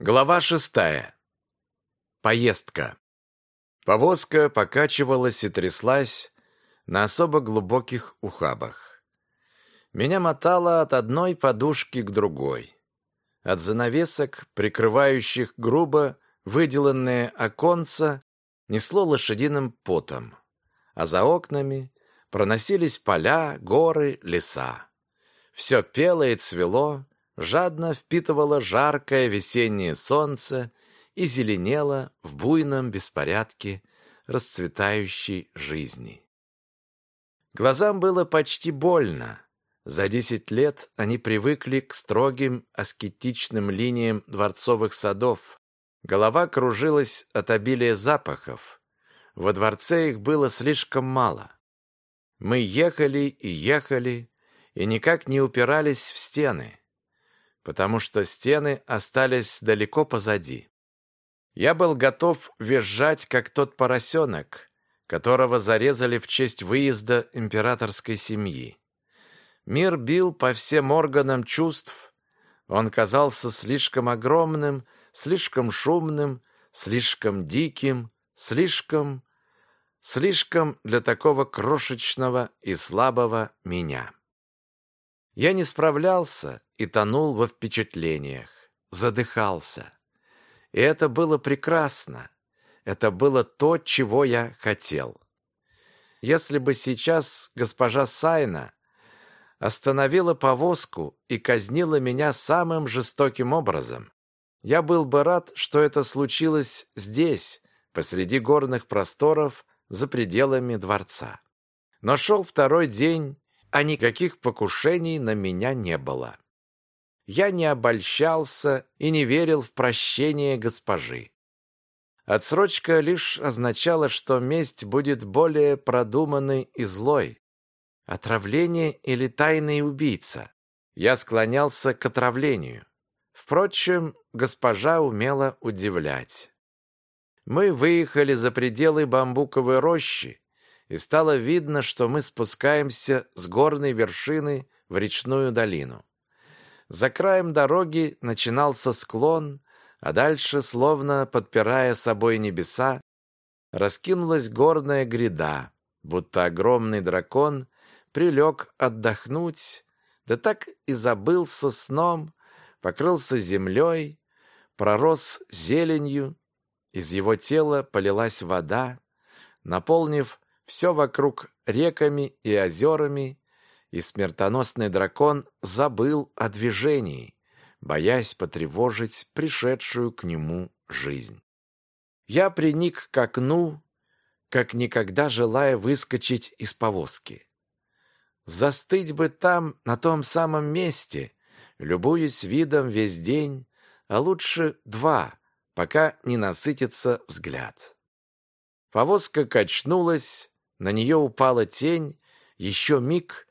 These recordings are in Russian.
Глава шестая. Поездка. Повозка покачивалась и тряслась на особо глубоких ухабах. Меня мотало от одной подушки к другой. От занавесок, прикрывающих грубо выделанные оконца, несло лошадиным потом, а за окнами проносились поля, горы, леса. Все пело и цвело, жадно впитывало жаркое весеннее солнце и зеленело в буйном беспорядке расцветающей жизни. Глазам было почти больно. За десять лет они привыкли к строгим аскетичным линиям дворцовых садов. Голова кружилась от обилия запахов. Во дворце их было слишком мало. Мы ехали и ехали, и никак не упирались в стены потому что стены остались далеко позади. Я был готов визжать, как тот поросенок, которого зарезали в честь выезда императорской семьи. Мир бил по всем органам чувств. Он казался слишком огромным, слишком шумным, слишком диким, слишком... слишком для такого крошечного и слабого меня. Я не справлялся и тонул во впечатлениях, задыхался. И это было прекрасно. Это было то, чего я хотел. Если бы сейчас госпожа Сайна остановила повозку и казнила меня самым жестоким образом, я был бы рад, что это случилось здесь, посреди горных просторов, за пределами дворца. Но шел второй день, а никаких покушений на меня не было. Я не обольщался и не верил в прощение госпожи. Отсрочка лишь означала, что месть будет более продуманной и злой. Отравление или тайный убийца. Я склонялся к отравлению. Впрочем, госпожа умела удивлять. Мы выехали за пределы бамбуковой рощи, и стало видно, что мы спускаемся с горной вершины в речную долину. За краем дороги начинался склон, а дальше, словно подпирая собой небеса, раскинулась горная гряда, будто огромный дракон прилег отдохнуть, да так и забылся сном, покрылся землей, пророс зеленью, из его тела полилась вода, наполнив все вокруг реками и озерами, и смертоносный дракон забыл о движении, боясь потревожить пришедшую к нему жизнь. Я приник к окну, как никогда желая выскочить из повозки. Застыть бы там, на том самом месте, любуясь видом весь день, а лучше два, пока не насытится взгляд. Повозка качнулась, на нее упала тень, еще миг,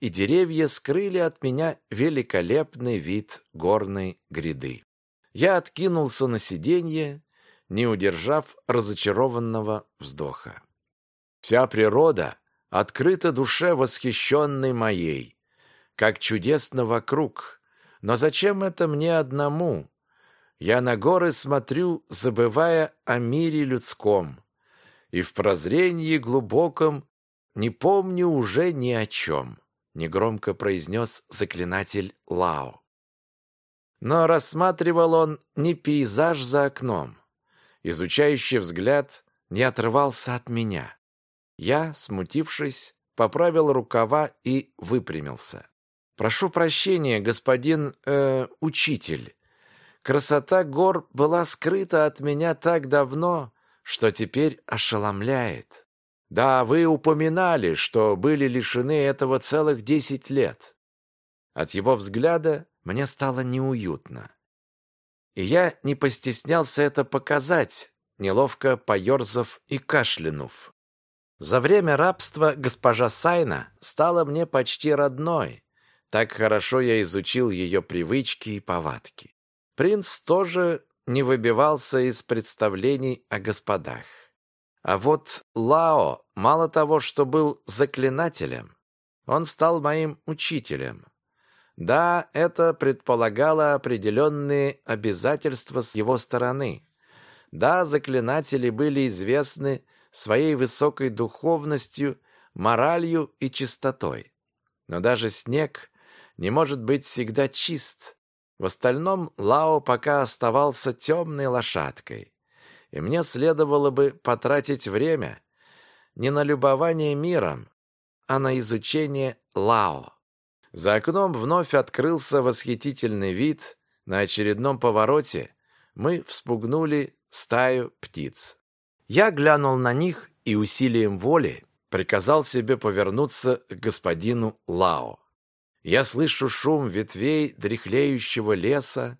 и деревья скрыли от меня великолепный вид горной гряды. Я откинулся на сиденье, не удержав разочарованного вздоха. Вся природа открыта душе восхищенной моей. Как чудесно вокруг! Но зачем это мне одному? Я на горы смотрю, забывая о мире людском и в прозрении глубоком не помню уже ни о чем», — негромко произнес заклинатель Лао. Но рассматривал он не пейзаж за окном. Изучающий взгляд не отрывался от меня. Я, смутившись, поправил рукава и выпрямился. «Прошу прощения, господин... Э, учитель. Красота гор была скрыта от меня так давно, что теперь ошеломляет. Да, вы упоминали, что были лишены этого целых десять лет. От его взгляда мне стало неуютно. И я не постеснялся это показать, неловко поерзав и кашлянув. За время рабства госпожа Сайна стала мне почти родной. Так хорошо я изучил ее привычки и повадки. Принц тоже не выбивался из представлений о господах. А вот Лао мало того, что был заклинателем, он стал моим учителем. Да, это предполагало определенные обязательства с его стороны. Да, заклинатели были известны своей высокой духовностью, моралью и чистотой. Но даже снег не может быть всегда чист. В остальном Лао пока оставался темной лошадкой. И мне следовало бы потратить время не на любование миром, а на изучение Лао. За окном вновь открылся восхитительный вид. На очередном повороте мы вспугнули стаю птиц. Я глянул на них и усилием воли приказал себе повернуться к господину Лао. Я слышу шум ветвей дряхлеющего леса,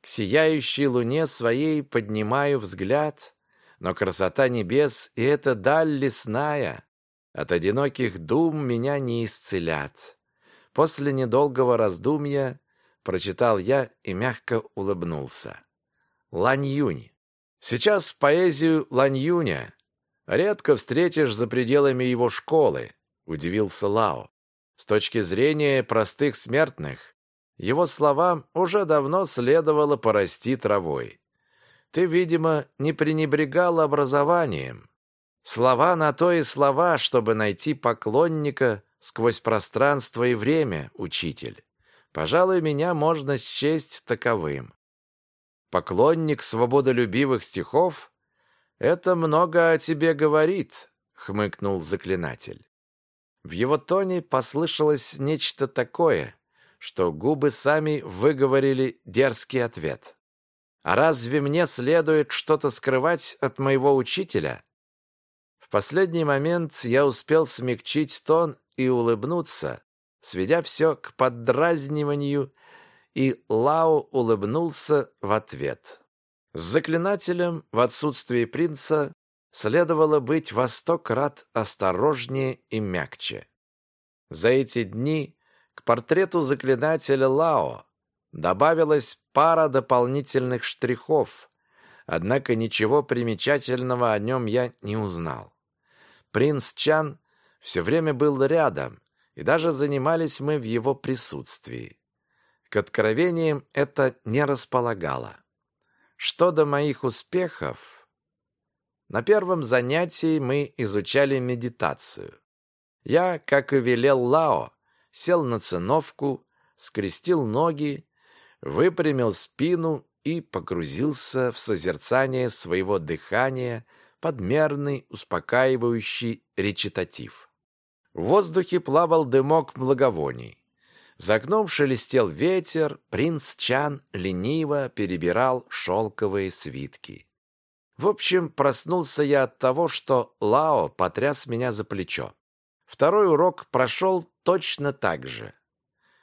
к сияющей луне своей поднимаю взгляд, но красота небес и эта даль лесная от одиноких дум меня не исцелят. После недолгого раздумья прочитал я и мягко улыбнулся. Лань Юнь. Сейчас поэзию Лань Юня редко встретишь за пределами его школы, удивился Лао. С точки зрения простых смертных, его словам уже давно следовало порасти травой. Ты, видимо, не пренебрегал образованием. Слова на то и слова, чтобы найти поклонника сквозь пространство и время, учитель. Пожалуй, меня можно счесть таковым. Поклонник свободолюбивых стихов — это много о тебе говорит, хмыкнул заклинатель. В его тоне послышалось нечто такое, что губы сами выговорили дерзкий ответ. А разве мне следует что-то скрывать от моего учителя? В последний момент я успел смягчить тон и улыбнуться, сведя все к поддразниванию, и Лао улыбнулся в ответ. С заклинателем в отсутствии принца следовало быть во сто крат осторожнее и мягче. За эти дни к портрету заклинателя Лао добавилась пара дополнительных штрихов, однако ничего примечательного о нем я не узнал. Принц Чан все время был рядом, и даже занимались мы в его присутствии. К откровениям это не располагало. Что до моих успехов? На первом занятии мы изучали медитацию. Я, как и велел Лао, сел на циновку, скрестил ноги, выпрямил спину и погрузился в созерцание своего дыхания подмерный, успокаивающий речитатив. В воздухе плавал дымок благовоний. За окном шелестел ветер, принц Чан лениво перебирал шелковые свитки. В общем, проснулся я от того, что Лао потряс меня за плечо. Второй урок прошел точно так же.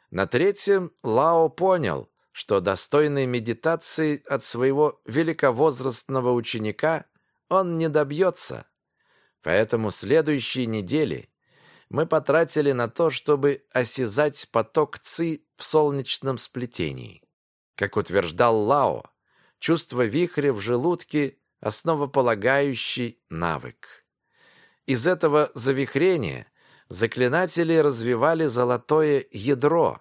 На третьем Лао понял, что достойной медитации от своего великовозрастного ученика он не добьется. Поэтому следующие недели мы потратили на то, чтобы осязать поток ци в солнечном сплетении. Как утверждал Лао, чувство вихря в желудке – основополагающий навык. Из этого завихрения заклинатели развивали золотое ядро,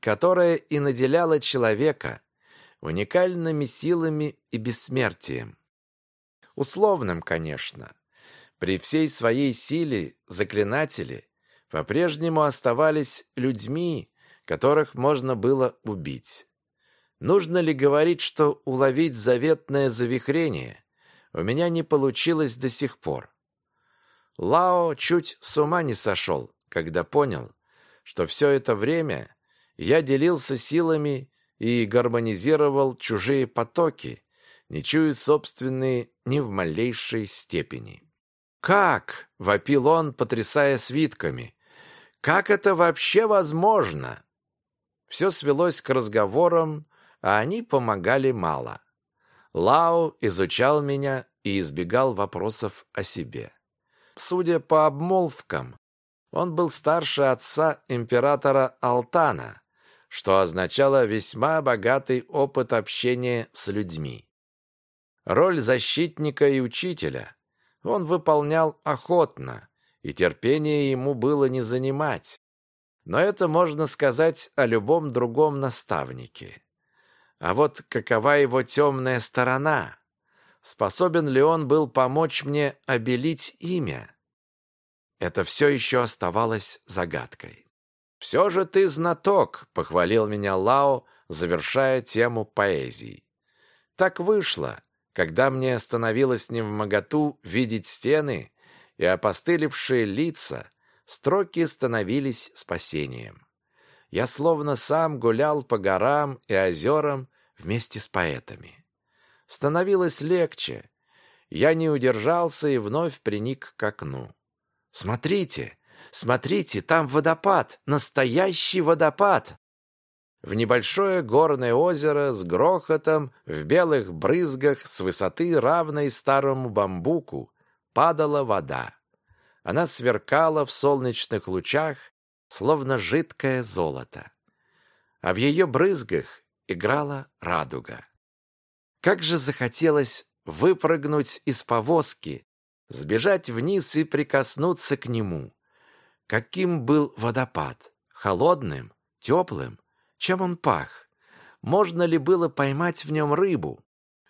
которое и наделяло человека уникальными силами и бессмертием. Условным, конечно, при всей своей силе заклинатели по-прежнему оставались людьми, которых можно было убить. Нужно ли говорить, что уловить заветное завихрение у меня не получилось до сих пор? Лао чуть с ума не сошел, когда понял, что все это время я делился силами и гармонизировал чужие потоки, не чуя собственные ни в малейшей степени. «Как?» — вопил он, потрясая свитками. «Как это вообще возможно?» Все свелось к разговорам, а они помогали мало. Лао изучал меня и избегал вопросов о себе. Судя по обмолвкам, он был старше отца императора Алтана, что означало весьма богатый опыт общения с людьми. Роль защитника и учителя он выполнял охотно, и терпение ему было не занимать. Но это можно сказать о любом другом наставнике. А вот какова его темная сторона? Способен ли он был помочь мне обелить имя? Это все еще оставалось загадкой. «Все же ты знаток», — похвалил меня Лао, завершая тему поэзии. Так вышло, когда мне становилось невмоготу видеть стены и опостылевшие лица, строки становились спасением. Я словно сам гулял по горам и озерам вместе с поэтами становилось легче. Я не удержался и вновь приник к окну. «Смотрите, смотрите, там водопад, настоящий водопад!» В небольшое горное озеро с грохотом, в белых брызгах, с высоты, равной старому бамбуку, падала вода. Она сверкала в солнечных лучах, словно жидкое золото. А в ее брызгах играла радуга. Как же захотелось выпрыгнуть из повозки, сбежать вниз и прикоснуться к нему. Каким был водопад? Холодным? Теплым? Чем он пах? Можно ли было поймать в нем рыбу?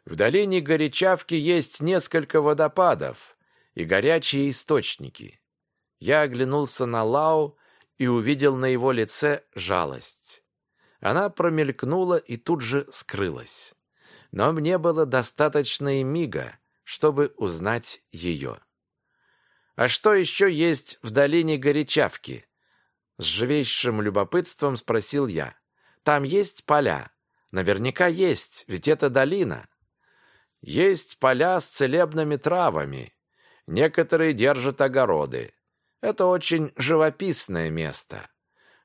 В долине Горячавки есть несколько водопадов и горячие источники. Я оглянулся на Лау и увидел на его лице жалость. Она промелькнула и тут же скрылась но мне было достаточно и мига, чтобы узнать ее. «А что еще есть в долине Горячавки?» С живейшим любопытством спросил я. «Там есть поля?» «Наверняка есть, ведь это долина». «Есть поля с целебными травами. Некоторые держат огороды. Это очень живописное место.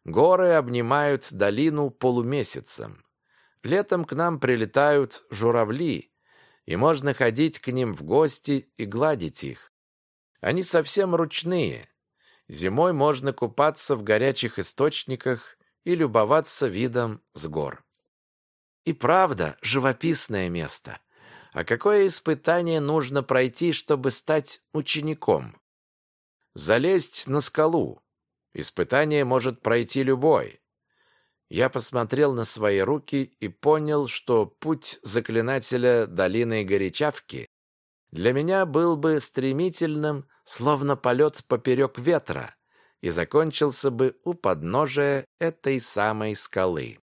Горы обнимают долину полумесяцем. Летом к нам прилетают журавли, и можно ходить к ним в гости и гладить их. Они совсем ручные. Зимой можно купаться в горячих источниках и любоваться видом с гор. И правда, живописное место. А какое испытание нужно пройти, чтобы стать учеником? Залезть на скалу. Испытание может пройти любой. Я посмотрел на свои руки и понял, что путь заклинателя долины Горячавки для меня был бы стремительным, словно полет поперек ветра, и закончился бы у подножия этой самой скалы.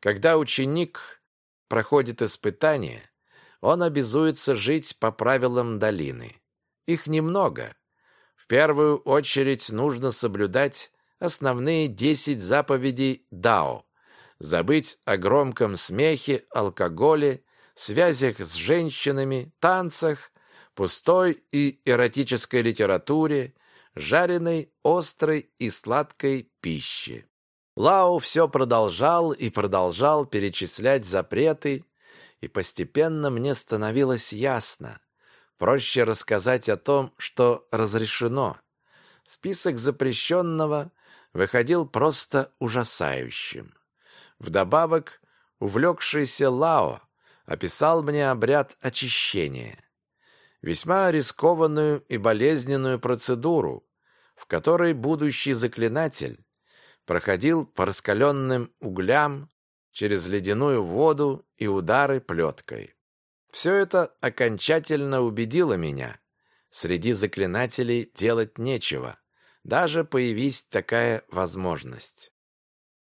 Когда ученик проходит испытание, он обязуется жить по правилам долины. Их немного. В первую очередь нужно соблюдать основные десять заповедей Дао. Забыть о громком смехе, алкоголе, связях с женщинами, танцах, пустой и эротической литературе, жареной, острой и сладкой пище. Лао все продолжал и продолжал перечислять запреты, и постепенно мне становилось ясно. Проще рассказать о том, что разрешено. Список запрещенного выходил просто ужасающим. Вдобавок, увлекшийся Лао описал мне обряд очищения. Весьма рискованную и болезненную процедуру, в которой будущий заклинатель проходил по раскаленным углям через ледяную воду и удары плеткой. Все это окончательно убедило меня. Среди заклинателей делать нечего даже появись такая возможность.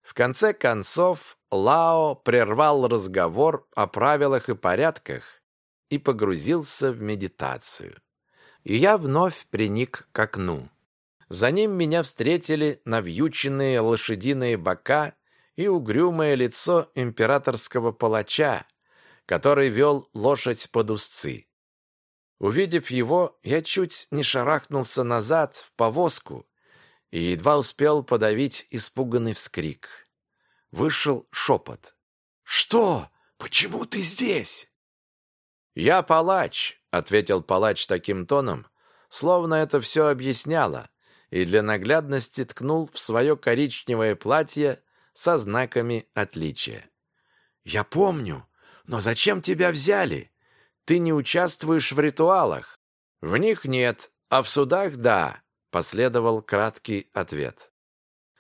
В конце концов, Лао прервал разговор о правилах и порядках и погрузился в медитацию. И я вновь приник к окну. За ним меня встретили навьюченные лошадиные бока и угрюмое лицо императорского палача, который вел лошадь под узцы. Увидев его, я чуть не шарахнулся назад в повозку и едва успел подавить испуганный вскрик. Вышел шепот. «Что? Почему ты здесь?» «Я палач», — ответил палач таким тоном, словно это все объясняло, и для наглядности ткнул в свое коричневое платье со знаками отличия. «Я помню, но зачем тебя взяли? Ты не участвуешь в ритуалах. В них нет, а в судах — да», — последовал краткий ответ.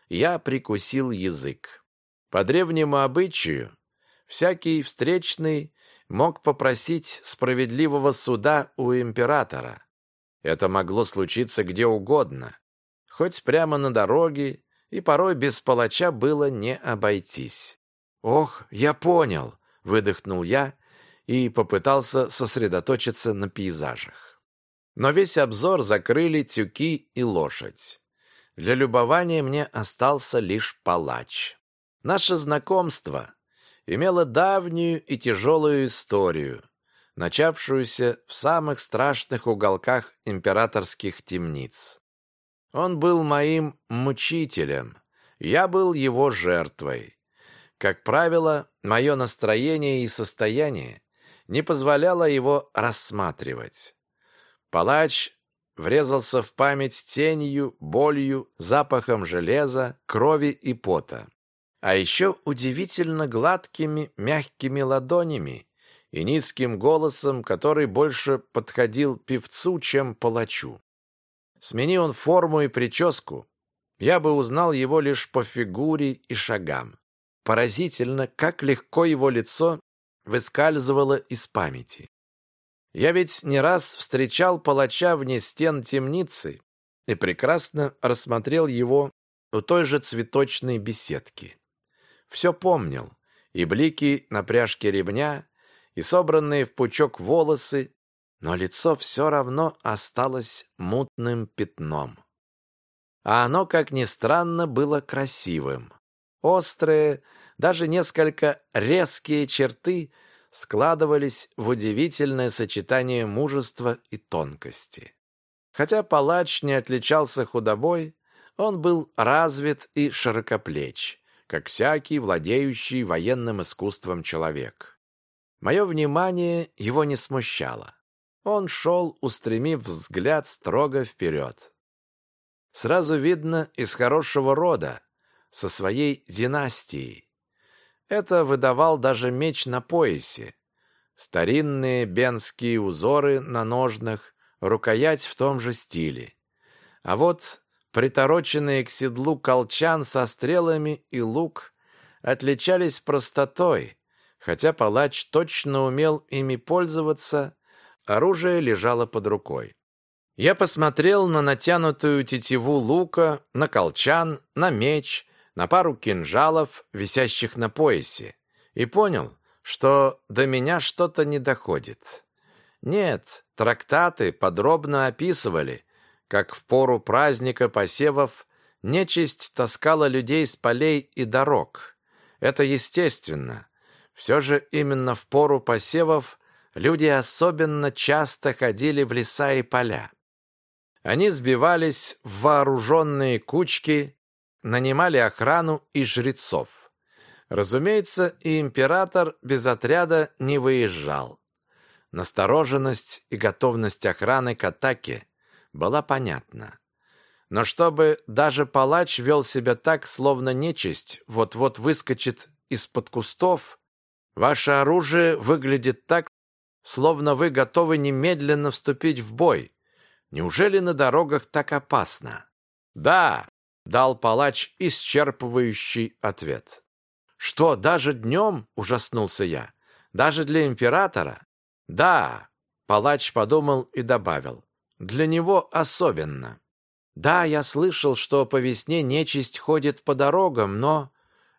я прикусил язык. По древнему обычаю, всякий встречный мог попросить справедливого суда у императора. Это могло случиться где угодно, хоть прямо на дороге, и порой без палача было не обойтись. «Ох, я понял!» — выдохнул я и попытался сосредоточиться на пейзажах. Но весь обзор закрыли тюки и лошадь. Для любования мне остался лишь палач. Наше знакомство имело давнюю и тяжелую историю, начавшуюся в самых страшных уголках императорских темниц. Он был моим мучителем, я был его жертвой. Как правило, мое настроение и состояние не позволяло его рассматривать. Палач врезался в память тенью, болью, запахом железа, крови и пота. А еще удивительно гладкими, мягкими ладонями и низким голосом, который больше подходил певцу, чем палачу. Смени он форму и прическу, я бы узнал его лишь по фигуре и шагам. Поразительно, как легко его лицо выскальзывало из памяти. Я ведь не раз встречал палача вне стен темницы и прекрасно рассмотрел его у той же цветочной беседки. Все помнил, и блики на пряжке ремня, и собранные в пучок волосы, но лицо все равно осталось мутным пятном. А оно, как ни странно, было красивым. Острые, даже несколько резкие черты складывались в удивительное сочетание мужества и тонкости. Хотя палач не отличался худобой, он был развит и широкоплеч, как всякий владеющий военным искусством человек. Мое внимание его не смущало. Он шел, устремив взгляд строго вперед. Сразу видно из хорошего рода, со своей династией. Это выдавал даже меч на поясе. Старинные бенские узоры на ножнах, рукоять в том же стиле. А вот притороченные к седлу колчан со стрелами и лук отличались простотой, хотя палач точно умел ими пользоваться, оружие лежало под рукой. Я посмотрел на натянутую тетиву лука, на колчан, на меч, на пару кинжалов, висящих на поясе, и понял, что до меня что-то не доходит. Нет, трактаты подробно описывали, как в пору праздника посевов нечисть таскала людей с полей и дорог. Это естественно. Все же именно в пору посевов люди особенно часто ходили в леса и поля. Они сбивались в вооруженные кучки, нанимали охрану и жрецов. Разумеется, и император без отряда не выезжал. Настороженность и готовность охраны к атаке была понятна. Но чтобы даже палач вел себя так, словно нечисть вот-вот выскочит из-под кустов, ваше оружие выглядит так, словно вы готовы немедленно вступить в бой. Неужели на дорогах так опасно? Да, дал палач исчерпывающий ответ. «Что, даже днем?» — ужаснулся я. «Даже для императора?» «Да», — палач подумал и добавил. «Для него особенно». «Да, я слышал, что по весне нечисть ходит по дорогам, но...»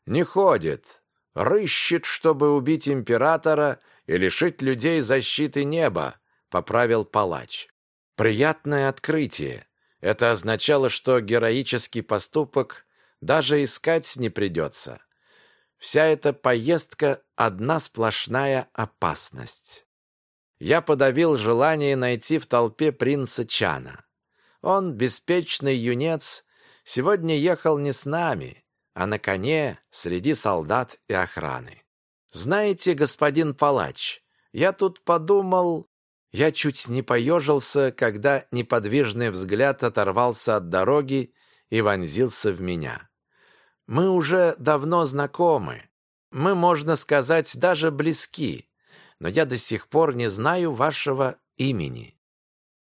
«Не ходит. Рыщет, чтобы убить императора и лишить людей защиты неба», — поправил палач. «Приятное открытие. Это означало, что героический поступок даже искать не придется. Вся эта поездка — одна сплошная опасность. Я подавил желание найти в толпе принца Чана. Он, беспечный юнец, сегодня ехал не с нами, а на коне среди солдат и охраны. «Знаете, господин палач, я тут подумал...» Я чуть не поежился, когда неподвижный взгляд оторвался от дороги и вонзился в меня. Мы уже давно знакомы. Мы, можно сказать, даже близки. Но я до сих пор не знаю вашего имени.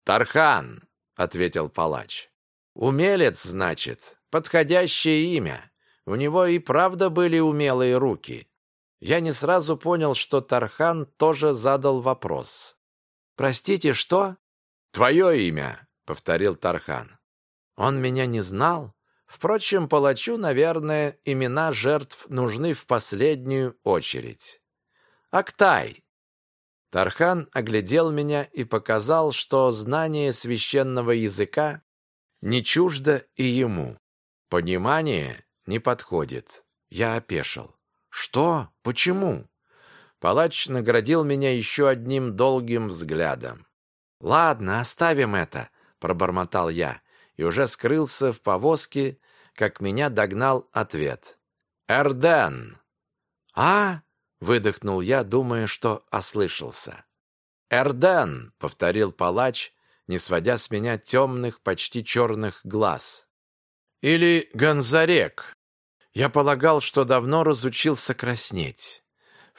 Тархан, ответил палач. Умелец, значит. Подходящее имя. У него и правда были умелые руки. Я не сразу понял, что Тархан тоже задал вопрос. «Простите, что?» «Твое имя», — повторил Тархан. Он меня не знал. Впрочем, палачу, наверное, имена жертв нужны в последнюю очередь. «Актай!» Тархан оглядел меня и показал, что знание священного языка не чуждо и ему. Понимание не подходит. Я опешил. Что? Почему? Палач наградил меня еще одним долгим взглядом. Ладно, оставим это, пробормотал я и уже скрылся в повозке, как меня догнал ответ. Эрден. А? выдохнул я, думая, что ослышался. Эрден, повторил палач, не сводя с меня темных, почти черных глаз. Или Гонзарек. Я полагал, что давно разучился краснеть.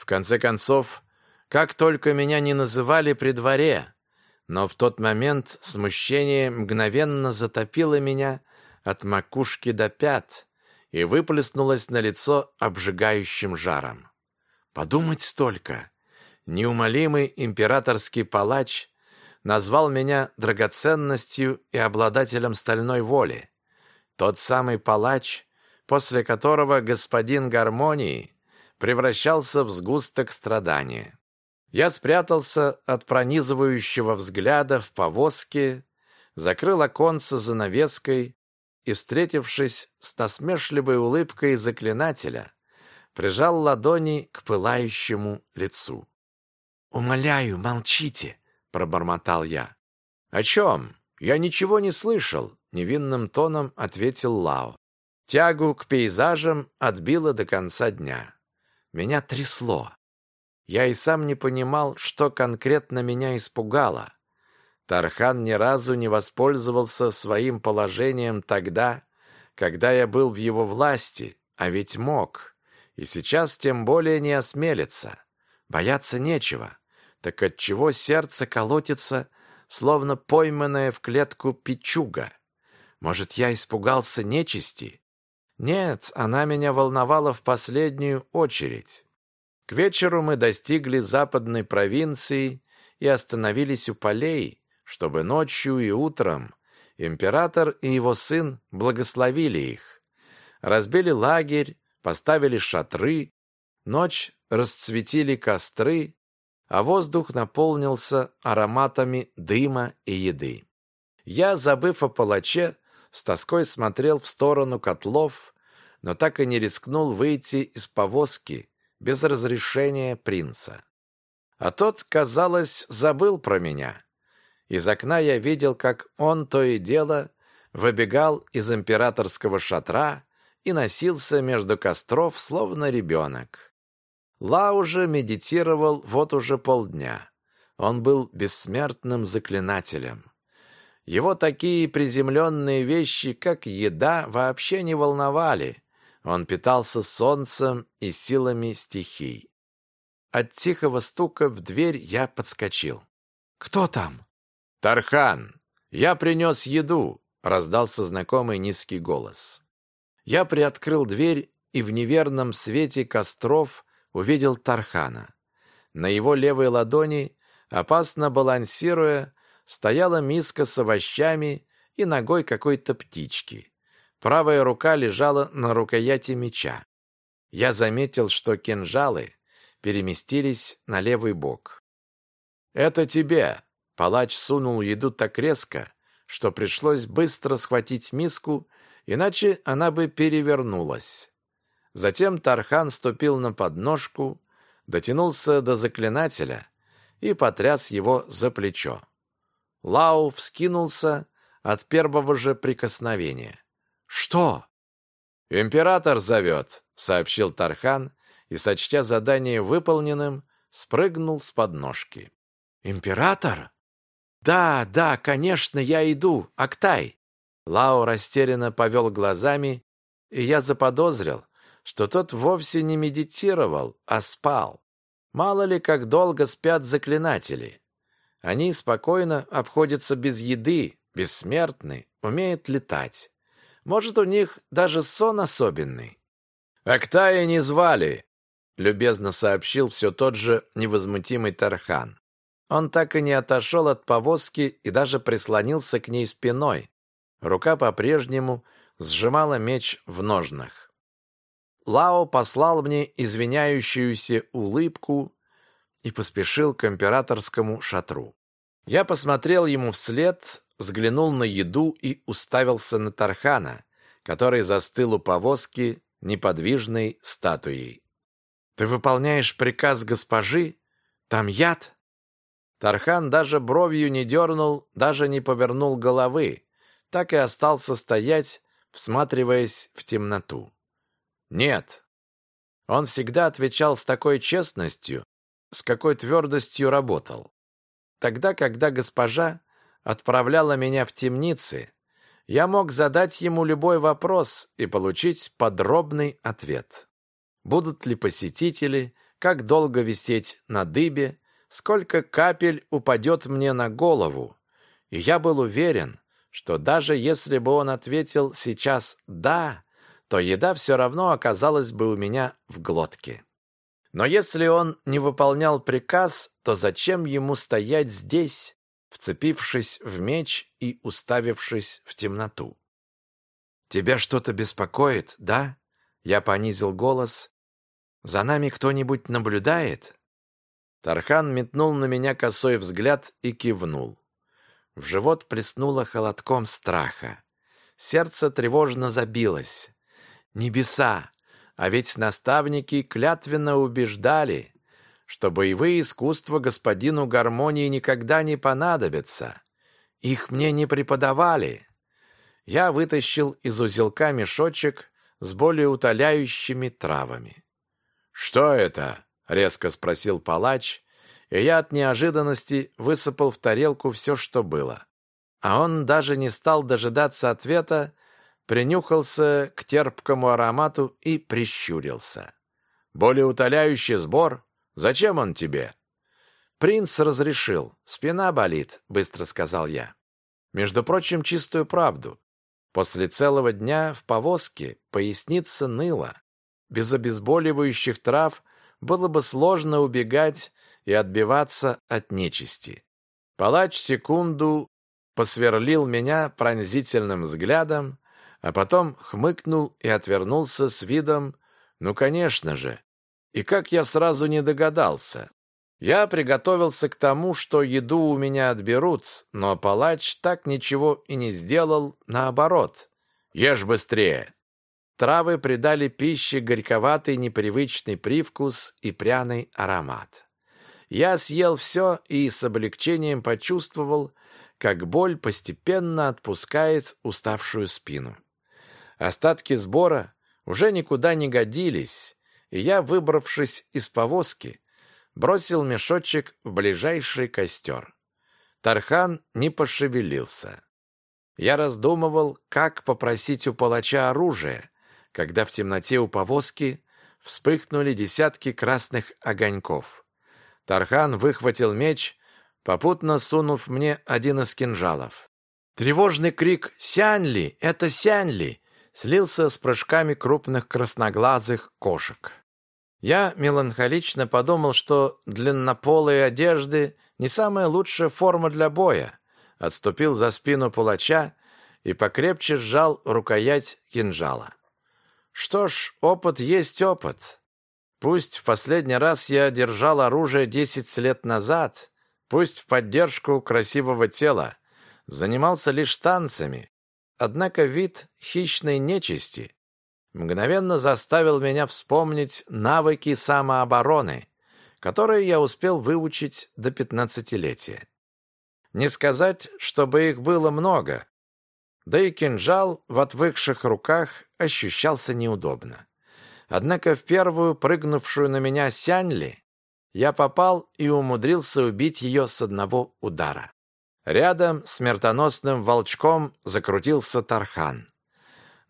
В конце концов, как только меня не называли при дворе, но в тот момент смущение мгновенно затопило меня от макушки до пят и выплеснулось на лицо обжигающим жаром. Подумать столько! Неумолимый императорский палач назвал меня драгоценностью и обладателем стальной воли. Тот самый палач, после которого господин гармонии превращался в сгусток страдания. Я спрятался от пронизывающего взгляда в повозке, закрыл оконце занавеской и, встретившись с насмешливой улыбкой заклинателя, прижал ладони к пылающему лицу. «Умоляю, молчите!» пробормотал я. О чем? Я ничего не слышал, невинным тоном ответил Лао. Тягу к пейзажам отбило до конца дня. Меня трясло. Я и сам не понимал, что конкретно меня испугало. Тархан ни разу не воспользовался своим положением тогда, когда я был в его власти, а ведь мог. И сейчас тем более не осмелится. Бояться нечего. Так отчего сердце колотится, словно пойманное в клетку печуга? Может, я испугался нечисти? Нет, она меня волновала в последнюю очередь. К вечеру мы достигли западной провинции и остановились у полей, чтобы ночью и утром император и его сын благословили их. Разбили лагерь, поставили шатры, ночь расцветили костры, а воздух наполнился ароматами дыма и еды. Я, забыв о палаче, с тоской смотрел в сторону котлов, но так и не рискнул выйти из повозки без разрешения принца. А тот, казалось, забыл про меня. Из окна я видел, как он то и дело выбегал из императорского шатра и носился между костров, словно ребенок. Ла уже медитировал вот уже полдня. Он был бессмертным заклинателем. Его такие приземленные вещи, как еда, вообще не волновали. Он питался солнцем и силами стихий. От тихого стука в дверь я подскочил. «Кто там?» «Тархан! Я принес еду!» — раздался знакомый низкий голос. Я приоткрыл дверь, и в неверном свете костров увидел Тархана. На его левой ладони, опасно балансируя, стояла миска с овощами и ногой какой-то птички. Правая рука лежала на рукояти меча. Я заметил, что кинжалы переместились на левый бок. «Это тебе!» Палач сунул еду так резко, что пришлось быстро схватить миску, иначе она бы перевернулась. Затем Тархан ступил на подножку, дотянулся до заклинателя и потряс его за плечо. Лау вскинулся от первого же прикосновения. «Что?» «Император зовет», — сообщил Тархан и, сочтя задание выполненным, спрыгнул с подножки. «Император?» «Да, да, конечно, я иду, Актай!» Лао растерянно повел глазами, и я заподозрил, что тот вовсе не медитировал, а спал. Мало ли, как долго спят заклинатели. Они спокойно обходятся без еды, бессмертны, умеет летать. Может, у них даже сон особенный. «Актая не звали», — любезно сообщил все тот же невозмутимый Тархан. Он так и не отошел от повозки и даже прислонился к ней спиной. Рука по-прежнему сжимала меч в ножнах. Лао послал мне извиняющуюся улыбку и поспешил к императорскому шатру. Я посмотрел ему вслед, взглянул на еду и уставился на Тархана, который застыл у повозки неподвижной статуей. «Ты выполняешь приказ госпожи? Там яд?» Тархан даже бровью не дернул, даже не повернул головы, так и остался стоять, всматриваясь в темноту. «Нет». Он всегда отвечал с такой честностью, с какой твердостью работал. Тогда, когда госпожа отправляла меня в темницы, я мог задать ему любой вопрос и получить подробный ответ. Будут ли посетители, как долго висеть на дыбе, сколько капель упадет мне на голову. И я был уверен, что даже если бы он ответил сейчас «да», то еда все равно оказалась бы у меня в глотке. Но если он не выполнял приказ, то зачем ему стоять здесь, вцепившись в меч и уставившись в темноту. «Тебя что-то беспокоит, да?» Я понизил голос. «За нами кто-нибудь наблюдает?» Тархан метнул на меня косой взгляд и кивнул. В живот плеснуло холодком страха. Сердце тревожно забилось. «Небеса! А ведь наставники клятвенно убеждали, что боевые искусства господину гармонии никогда не понадобятся. Их мне не преподавали. Я вытащил из узелка мешочек с более утоляющими травами. «Что это?» — резко спросил палач, и я от неожиданности высыпал в тарелку все, что было. А он даже не стал дожидаться ответа, принюхался к терпкому аромату и прищурился. «Более утоляющий сбор? Зачем он тебе?» «Принц разрешил. Спина болит», — быстро сказал я. Между прочим, чистую правду. После целого дня в повозке поясница ныла. Без обезболивающих трав было бы сложно убегать и отбиваться от нечисти. Палач секунду посверлил меня пронзительным взглядом, а потом хмыкнул и отвернулся с видом «Ну, конечно же, и как я сразу не догадался. Я приготовился к тому, что еду у меня отберут, но палач так ничего и не сделал, наоборот. Ешь быстрее. Травы придали пище горьковатый непривычный привкус и пряный аромат. Я съел все и с облегчением почувствовал, как боль постепенно отпускает уставшую спину. Остатки сбора уже никуда не годились, и я, выбравшись из повозки, бросил мешочек в ближайший костер. Тархан не пошевелился. Я раздумывал, как попросить у палача оружие, когда в темноте у повозки вспыхнули десятки красных огоньков. Тархан выхватил меч, попутно сунув мне один из кинжалов. Тревожный крик «Сяньли! Это Сяньли!» Слился с прыжками крупных красноглазых кошек. Я меланхолично подумал, что длиннополые одежды не самая лучшая форма для боя. Отступил за спину палача и покрепче сжал рукоять кинжала. Что ж, опыт есть опыт. Пусть в последний раз я держал оружие десять лет назад, пусть в поддержку красивого тела, занимался лишь танцами, однако вид хищной нечисти мгновенно заставил меня вспомнить навыки самообороны, которые я успел выучить до пятнадцатилетия. Не сказать, чтобы их было много, да и кинжал в отвыкших руках ощущался неудобно. Однако в первую прыгнувшую на меня Сяньли я попал и умудрился убить ее с одного удара. Рядом смертоносным волчком закрутился Тархан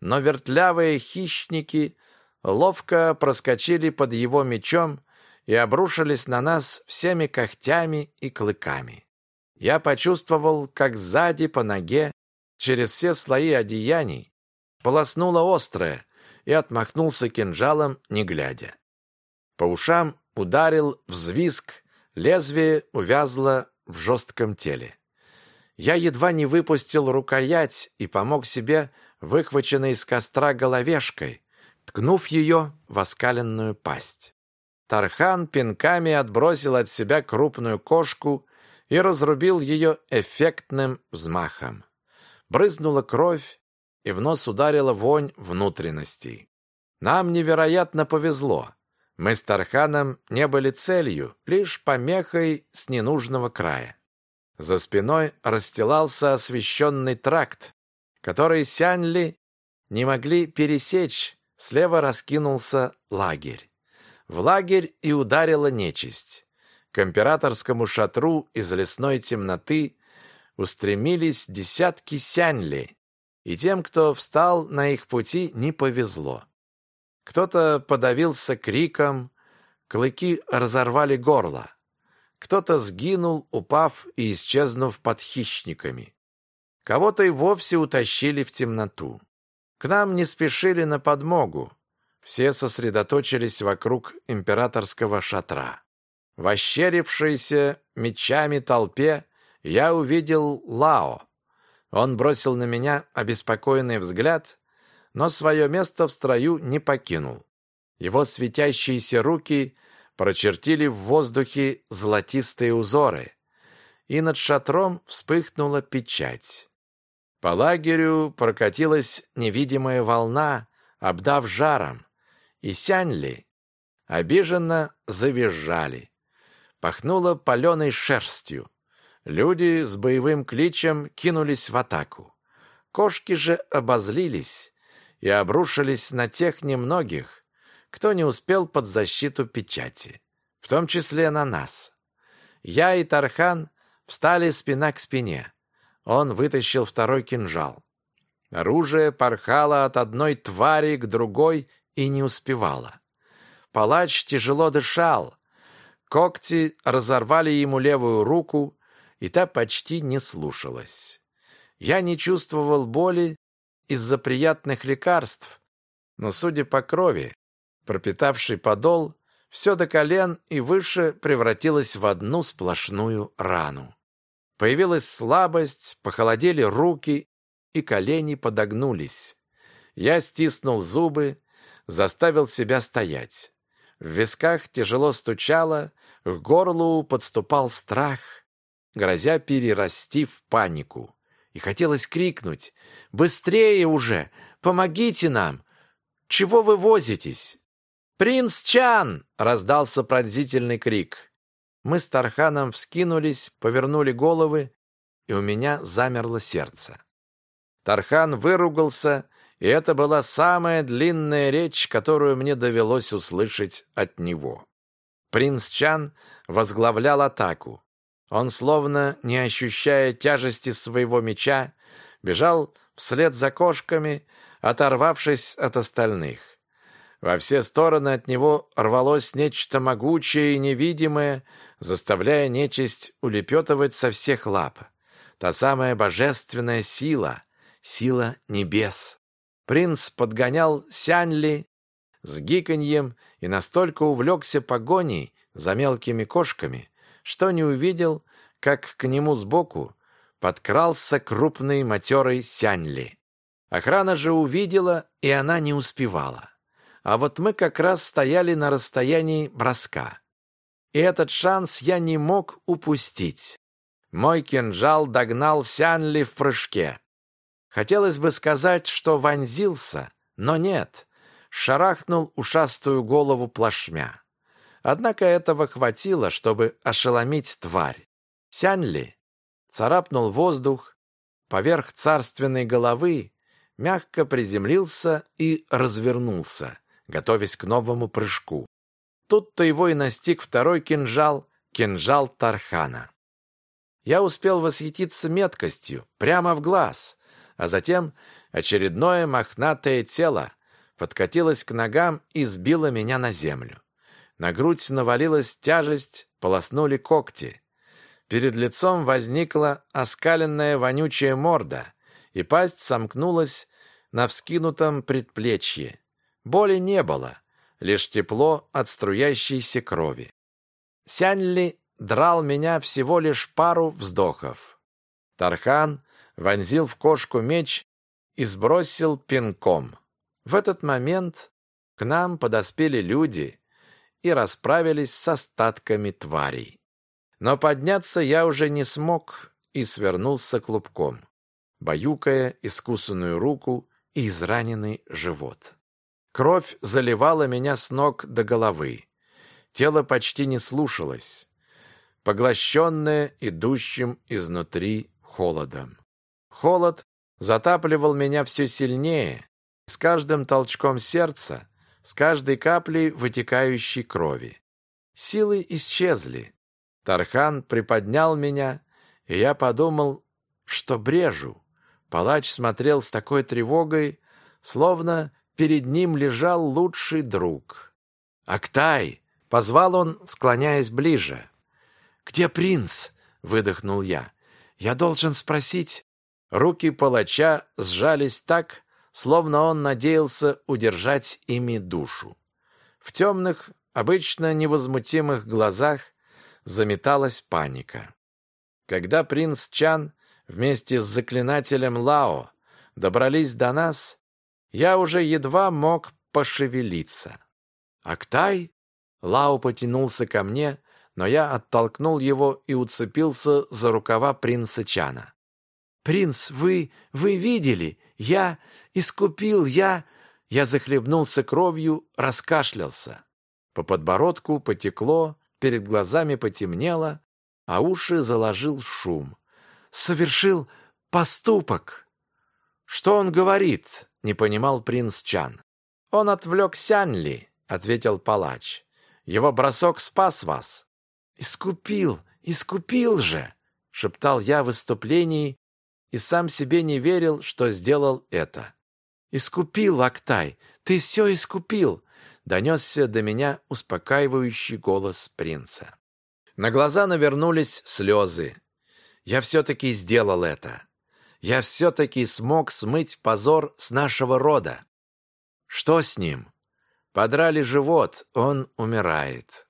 но вертлявые хищники ловко проскочили под его мечом и обрушились на нас всеми когтями и клыками. Я почувствовал, как сзади по ноге через все слои одеяний, полоснуло острое, и отмахнулся кинжалом, не глядя. По ушам ударил взвизг, лезвие увязло в жестком теле. Я едва не выпустил рукоять и помог себе выхваченной из костра головешкой, ткнув ее в оскаленную пасть. Тархан пинками отбросил от себя крупную кошку и разрубил ее эффектным взмахом. Брызнула кровь, и в нос ударила вонь внутренностей. Нам невероятно повезло. Мы с Тарханом не были целью, лишь помехой с ненужного края. За спиной расстилался освещенный тракт, который Сяньли не могли пересечь, слева раскинулся лагерь. В лагерь и ударила нечисть. К императорскому шатру из лесной темноты устремились десятки сяньли, и тем, кто встал на их пути, не повезло. Кто-то подавился криком, клыки разорвали горло. Кто-то сгинул, упав и исчезнув под хищниками. Кого-то и вовсе утащили в темноту. К нам не спешили на подмогу. Все сосредоточились вокруг императорского шатра. В ощерившейся мечами толпе я увидел Лао. Он бросил на меня обеспокоенный взгляд, но свое место в строю не покинул. Его светящиеся руки прочертили в воздухе золотистые узоры, и над шатром вспыхнула печать. По лагерю прокатилась невидимая волна, обдав жаром, и сяньли обиженно завизжали. Пахнуло паленой шерстью. Люди с боевым кличем кинулись в атаку. Кошки же обозлились и обрушились на тех немногих, кто не успел под защиту печати, в том числе на нас. Я и Тархан встали спина к спине. Он вытащил второй кинжал. Оружие порхало от одной твари к другой и не успевало. Палач тяжело дышал. Когти разорвали ему левую руку, и та почти не слушалась. Я не чувствовал боли из-за приятных лекарств, но, судя по крови, пропитавший подол, все до колен и выше превратилось в одну сплошную рану. Появилась слабость, похолодели руки, и колени подогнулись. Я стиснул зубы, заставил себя стоять. В висках тяжело стучало, к горлу подступал страх, грозя перерасти в панику. И хотелось крикнуть «Быстрее уже! Помогите нам! Чего вы возитесь?» «Принц Чан!» — раздался пронзительный крик. Мы с Тарханом вскинулись, повернули головы, и у меня замерло сердце. Тархан выругался, и это была самая длинная речь, которую мне довелось услышать от него. Принц Чан возглавлял атаку. Он, словно не ощущая тяжести своего меча, бежал вслед за кошками, оторвавшись от остальных. Во все стороны от него рвалось нечто могучее и невидимое, заставляя нечисть улепетывать со всех лап. Та самая божественная сила, сила небес. Принц подгонял Сяньли с гиканьем и настолько увлекся погоней за мелкими кошками, что не увидел, как к нему сбоку подкрался крупный матерый Сяньли. Охрана же увидела, и она не успевала а вот мы как раз стояли на расстоянии броска. И этот шанс я не мог упустить. Мой кинжал догнал Сянли в прыжке. Хотелось бы сказать, что вонзился, но нет. Шарахнул ушастую голову плашмя. Однако этого хватило, чтобы ошеломить тварь. Сянли царапнул воздух, поверх царственной головы мягко приземлился и развернулся готовясь к новому прыжку. Тут-то его и настиг второй кинжал, кинжал Тархана. Я успел восхититься меткостью, прямо в глаз, а затем очередное мохнатое тело подкатилось к ногам и сбило меня на землю. На грудь навалилась тяжесть, полоснули когти. Перед лицом возникла оскаленная вонючая морда, и пасть сомкнулась на вскинутом предплечье. Боли не было, лишь тепло от струящейся крови. Сяньли драл меня всего лишь пару вздохов. Тархан вонзил в кошку меч и сбросил пинком. В этот момент к нам подоспели люди и расправились с остатками тварей. Но подняться я уже не смог и свернулся клубком, баюкая искусанную руку и израненный живот. Кровь заливала меня с ног до головы. Тело почти не слушалось, поглощенное идущим изнутри холодом. Холод затапливал меня все сильнее, с каждым толчком сердца, с каждой каплей вытекающей крови. Силы исчезли. Тархан приподнял меня, и я подумал, что брежу. Палач смотрел с такой тревогой, словно перед ним лежал лучший друг. «Актай!» — позвал он, склоняясь ближе. «Где принц?» — выдохнул я. «Я должен спросить...» Руки палача сжались так, словно он надеялся удержать ими душу. В темных, обычно невозмутимых глазах заметалась паника. Когда принц Чан вместе с заклинателем Лао добрались до нас, я уже едва мог пошевелиться. «Актай?» Лао потянулся ко мне, но я оттолкнул его и уцепился за рукава принца Чана. «Принц, вы... вы видели? Я искупил, я...» Я захлебнулся кровью, раскашлялся. По подбородку потекло, перед глазами потемнело, а уши заложил шум. «Совершил поступок!» «Что он говорит?» — не понимал принц Чан. «Он отвлек Сянли», — ответил палач. «Его бросок спас вас». «Искупил, искупил же!» — шептал я в выступлении и сам себе не верил, что сделал это. «Искупил, Актай! Ты все искупил!» — донесся до меня успокаивающий голос принца. На глаза навернулись слезы. Я все-таки сделал это. Я все-таки смог смыть позор с нашего рода. Что с ним? Подрали живот, он умирает.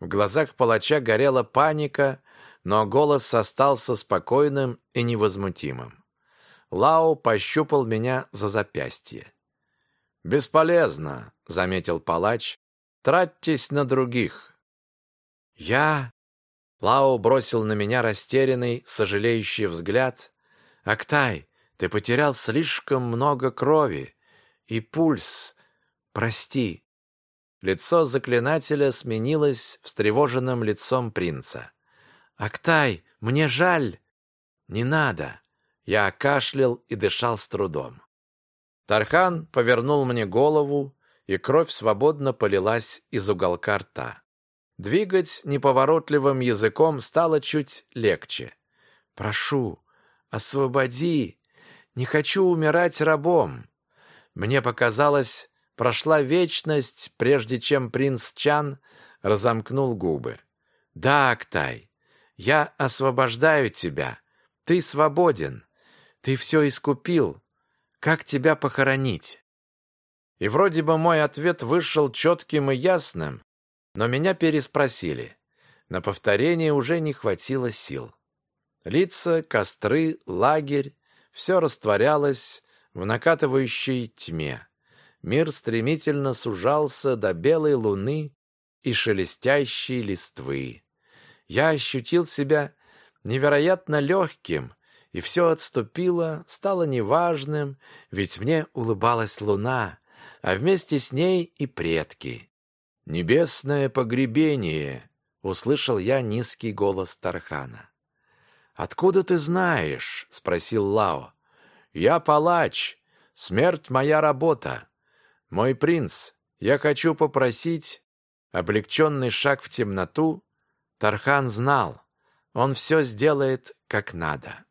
В глазах палача горела паника, но голос остался спокойным и невозмутимым. Лао пощупал меня за запястье. «Бесполезно», — заметил палач, — «тратьтесь на других». «Я...» Лао бросил на меня растерянный, сожалеющий взгляд. «Актай, ты потерял слишком много крови. И пульс. Прости». Лицо заклинателя сменилось встревоженным лицом принца. «Актай, мне жаль!» «Не надо!» Я кашлял и дышал с трудом. Тархан повернул мне голову, и кровь свободно полилась из уголка рта. Двигать неповоротливым языком стало чуть легче. «Прошу, освободи! Не хочу умирать рабом!» Мне показалось, прошла вечность, прежде чем принц Чан разомкнул губы. «Да, Актай, я освобождаю тебя. Ты свободен. Ты все искупил. Как тебя похоронить?» И вроде бы мой ответ вышел четким и ясным, но меня переспросили. На повторение уже не хватило сил. Лица, костры, лагерь — все растворялось в накатывающей тьме. Мир стремительно сужался до белой луны и шелестящей листвы я ощутил себя невероятно легким, и все отступило, стало неважным, ведь мне улыбалась луна, а вместе с ней и предки. «Небесное погребение!» — услышал я низкий голос Тархана. «Откуда ты знаешь?» — спросил Лао. «Я палач. Смерть — моя работа. Мой принц, я хочу попросить...» Облегченный шаг в темноту Тархан знал, он все сделает как надо.